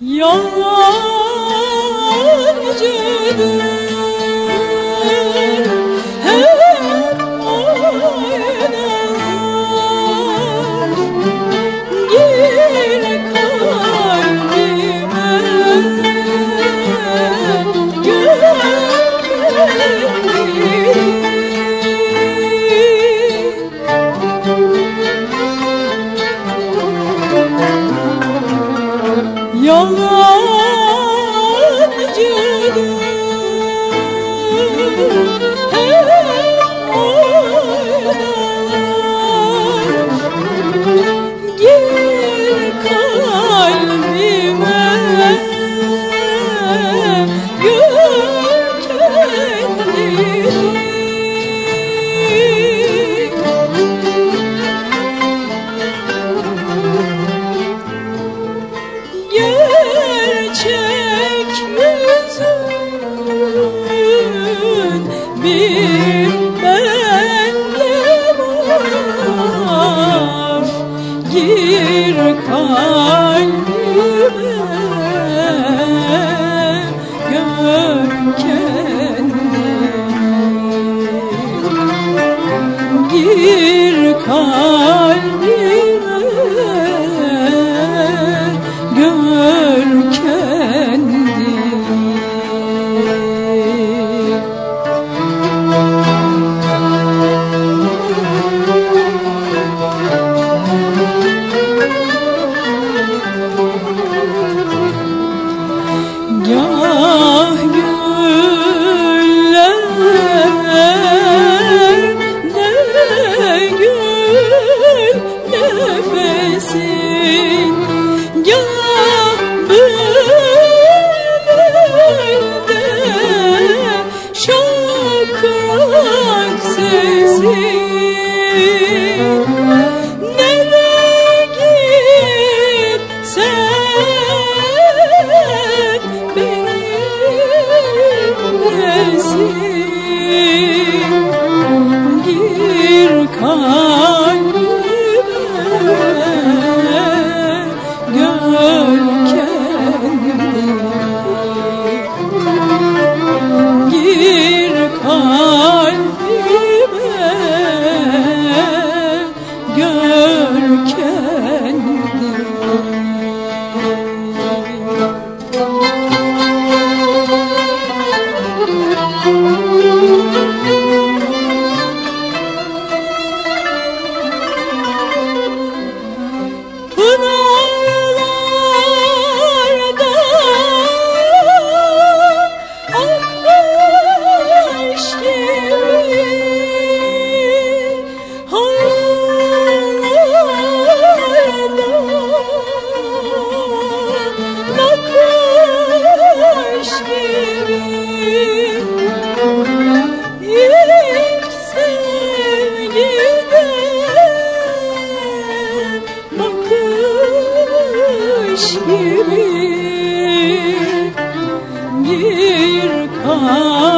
Yalancı Yalancı gir kalbime kalp 啊。